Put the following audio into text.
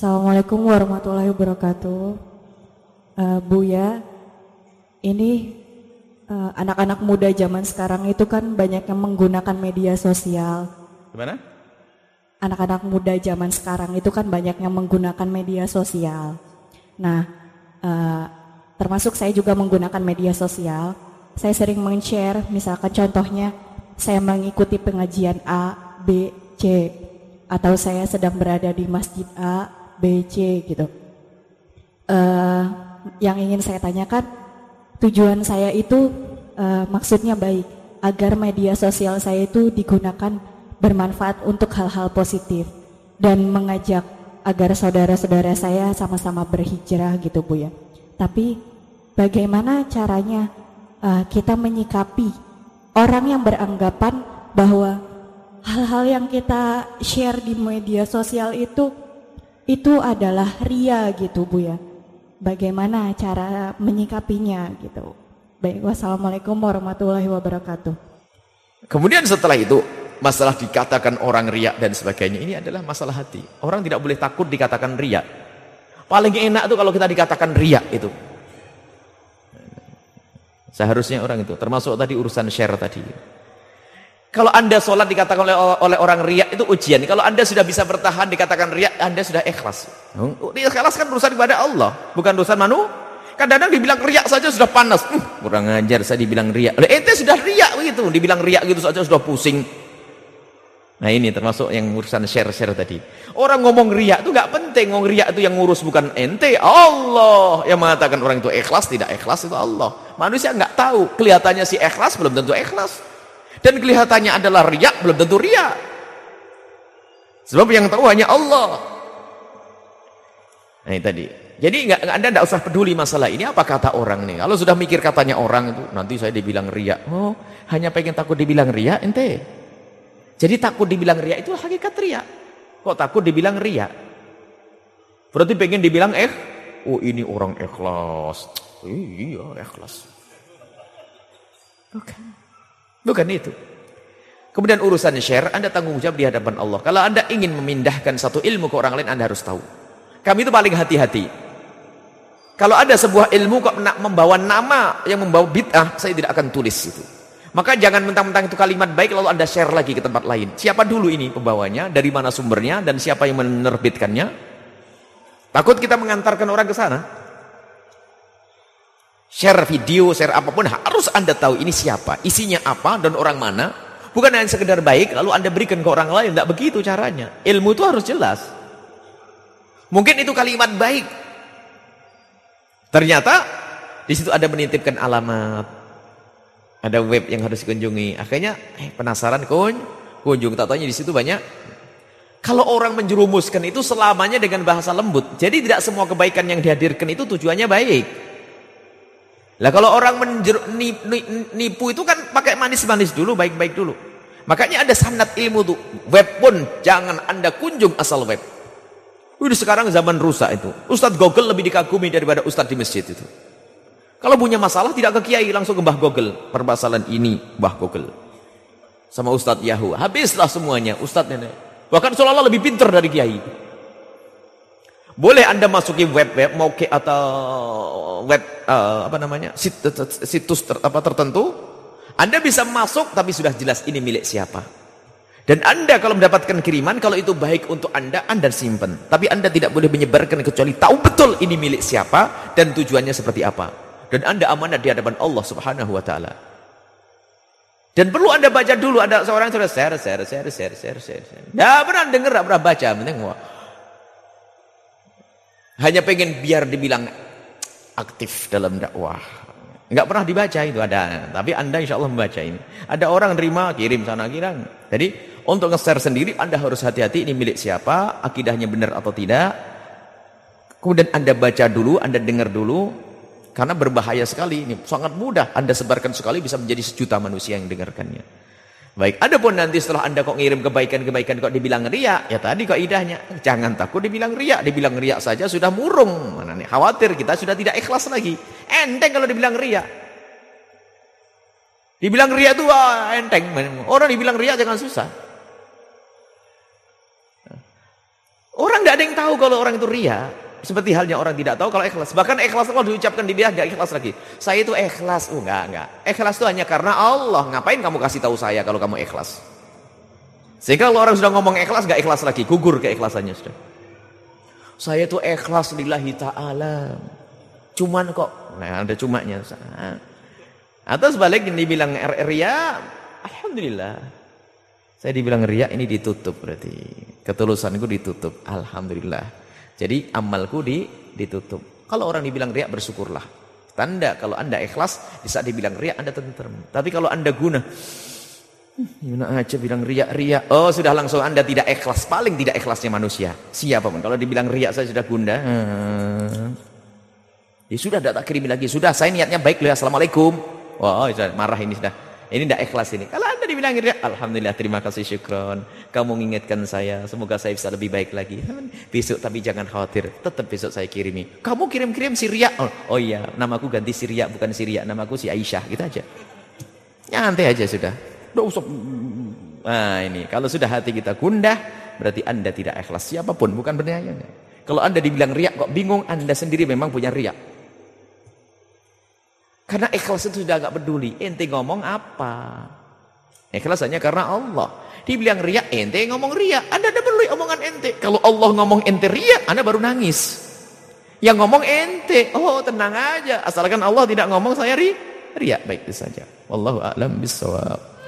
Assalamualaikum warahmatullahi wabarakatuh. Uh, Buya, ini uh, anak-anak muda zaman sekarang itu kan banyak yang menggunakan media sosial. Gimana? Anak-anak muda zaman sekarang itu kan banyak yang menggunakan media sosial. Nah, uh, termasuk saya juga menggunakan media sosial. Saya sering men-share, misalkan contohnya saya mengikuti pengajian A, B, C, atau saya sedang berada di masjid A, B, C gitu. Uh, yang ingin saya tanyakan, tujuan saya itu uh, maksudnya baik agar media sosial saya itu digunakan bermanfaat untuk hal-hal positif dan mengajak agar saudara-saudara saya sama-sama berhijrah gitu Bu ya. Tapi bagaimana caranya uh, kita menyikapi orang yang beranggapan bahwa hal-hal yang kita share di media sosial itu itu adalah ria gitu Bu ya bagaimana cara menyikapinya gitu. Baik, wassalamualaikum warahmatullahi wabarakatuh. Kemudian setelah itu, masalah dikatakan orang riak dan sebagainya, ini adalah masalah hati. Orang tidak boleh takut dikatakan riak. Paling enak tuh kalau kita dikatakan riak itu. Seharusnya orang itu, termasuk tadi urusan share tadi. Kalau anda sholat dikatakan oleh, oleh orang riak itu ujian. Kalau anda sudah bisa bertahan dikatakan riak, anda sudah ikhlas. Hmm? Ikhlas kan urusan kepada Allah, bukan urusan manu. Kadang-kadang dibilang riak saja sudah panas. Hmm, kurang ajar saya dibilang riak. Ente sudah riak begitu, dibilang riak gitu saja sudah pusing. Nah ini termasuk yang urusan share-share tadi. Orang ngomong riak itu nggak penting. Ngomong riak itu yang ngurus bukan ente, Allah yang mengatakan orang itu ikhlas tidak ikhlas itu Allah. Manusia nggak tahu. Kelihatannya si ikhlas belum tentu ikhlas. Dan kelihatannya adalah riak, belum tentu riak. Sebab yang tahu hanya Allah. Nah ini tadi. Jadi enggak, Anda tidak usah peduli masalah ini apa kata orang nih. Kalau sudah mikir katanya orang itu, nanti saya dibilang riak. Oh, hanya pengen takut dibilang riak ente. Jadi takut dibilang riak itu hakikat riak. Kok takut dibilang riak? Berarti pengen dibilang eh, oh ini orang ikhlas. Iya, ikhlas. Oke. Bukan itu. Kemudian urusan share, Anda tanggung jawab di hadapan Allah. Kalau Anda ingin memindahkan satu ilmu ke orang lain, Anda harus tahu. Kami itu paling hati-hati. Kalau ada sebuah ilmu kok membawa nama yang membawa bid'ah, saya tidak akan tulis itu. Maka jangan mentang-mentang itu kalimat baik lalu Anda share lagi ke tempat lain. Siapa dulu ini pembawanya, dari mana sumbernya, dan siapa yang menerbitkannya. Takut kita mengantarkan orang ke sana. Share video, share apa pun harus Anda tahu ini siapa, isinya apa dan orang mana. Bukan hanya sekedar baik lalu Anda berikan ke orang lain, tidak begitu caranya. Ilmu itu harus jelas. Mungkin itu kalimat baik. Ternyata di situ ada menitipkan alamat. Ada web yang harus dikunjungi. Akhirnya eh, penasaran kun, kunjung tak tanya di situ banyak kalau orang menjerumuskan itu selamanya dengan bahasa lembut. Jadi tidak semua kebaikan yang dihadirkan itu tujuannya baik. Lah kalau orang nipu itu kan pakai manis-manis dulu, baik-baik dulu. Makanya ada sanat ilmu tuh. Web pun jangan Anda kunjung asal web. Udah sekarang zaman rusak itu. Ustadz Google lebih dikagumi daripada Ustadz di masjid itu. Kalau punya masalah tidak ke kiai langsung ke Mbah Google. Permasalahan ini Mbah Google. Sama Ustadz Yahoo. Habislah semuanya Ustadz nenek. Bahkan seolah-olah lebih pintar dari kiai. Boleh Anda masuki web-web mau ke atau web uh, apa namanya? situs ter, apa tertentu. Anda bisa masuk tapi sudah jelas ini milik siapa. Dan Anda kalau mendapatkan kiriman kalau itu baik untuk Anda, Anda simpan. Tapi Anda tidak boleh menyebarkan kecuali tahu betul ini milik siapa dan tujuannya seperti apa. Dan Anda amanah di hadapan Allah Subhanahu wa taala. Dan perlu Anda baca dulu ada seorang sudah share share share share share share. Tidak pernah dengar, tidak pernah baca, penting hanya pengen biar dibilang aktif dalam dakwah. Enggak pernah dibaca itu ada. Tapi Anda insya Allah membaca ini. Ada orang terima, kirim sana kirim. Jadi untuk nge-share sendiri Anda harus hati-hati ini milik siapa, akidahnya benar atau tidak. Kemudian Anda baca dulu, Anda dengar dulu. Karena berbahaya sekali ini. Sangat mudah Anda sebarkan sekali bisa menjadi sejuta manusia yang dengarkannya. Baik, ada pun nanti setelah anda kok ngirim kebaikan-kebaikan kok dibilang riak, ya tadi kok idahnya, jangan takut dibilang riak, dibilang riak saja sudah murung, nih, khawatir kita sudah tidak ikhlas lagi, enteng kalau dibilang riak. Dibilang riak itu wah, enteng, orang dibilang riak jangan susah. Orang tidak ada yang tahu kalau orang itu ria. Seperti halnya orang tidak tahu kalau ikhlas. Bahkan ikhlas kalau diucapkan di dia nggak ikhlas lagi. Saya itu ikhlas. Oh enggak, enggak. Ikhlas itu hanya karena Allah. Ngapain kamu kasih tahu saya kalau kamu ikhlas? Sehingga kalau orang sudah ngomong ikhlas nggak ikhlas lagi, gugur keikhlasannya sudah. Saya itu ikhlas lillahi ta'ala. Cuman kok, nah ada cumanya. Atau sebaliknya dibilang ria, Alhamdulillah. Saya dibilang ria ini ditutup berarti. Ketulusanku ditutup. Alhamdulillah. Jadi amalku di, ditutup. Kalau orang dibilang ria bersyukurlah. Tanda kalau anda ikhlas, di saat dibilang ria anda tenteram. Tapi kalau anda guna, guna aja bilang ria ria. Oh sudah langsung anda tidak ikhlas. Paling tidak ikhlasnya manusia. Siapa pun. Kalau dibilang ria saya sudah gunda. Hmm. Ya sudah tidak tak kirimi lagi. Sudah saya niatnya baik loh. Assalamualaikum. Wah oh, marah ini sudah. Ini tidak ikhlas ini. Kalau anda dibilang Alhamdulillah terima kasih syukron. Kamu mengingatkan saya. Semoga saya bisa lebih baik lagi. Besok tapi jangan khawatir. Tetap besok saya kirimi. Kamu kirim-kirim Syria. Oh, oh iya, namaku ganti Syria bukan Syria. Namaku si Aisyah. Gitu aja. Nyantai aja sudah. Tidak usah. Nah ini. Kalau sudah hati kita gundah. Berarti anda tidak ikhlas. Siapa pun. Bukan bernyanyi. Kalau anda dibilang riak kok bingung. Anda sendiri memang punya riak. Karena ikhlas itu sudah agak peduli. Ente ngomong apa? Ikhlas hanya karena Allah. Dibilang riak, ente ngomong riak. Anda tidak perlu omongan ente. Kalau Allah ngomong ente riak, Anda baru nangis. Yang ngomong ente, oh tenang aja. Asalkan Allah tidak ngomong saya ri, riak. Baik itu saja. Wallahu a'lam bisawab.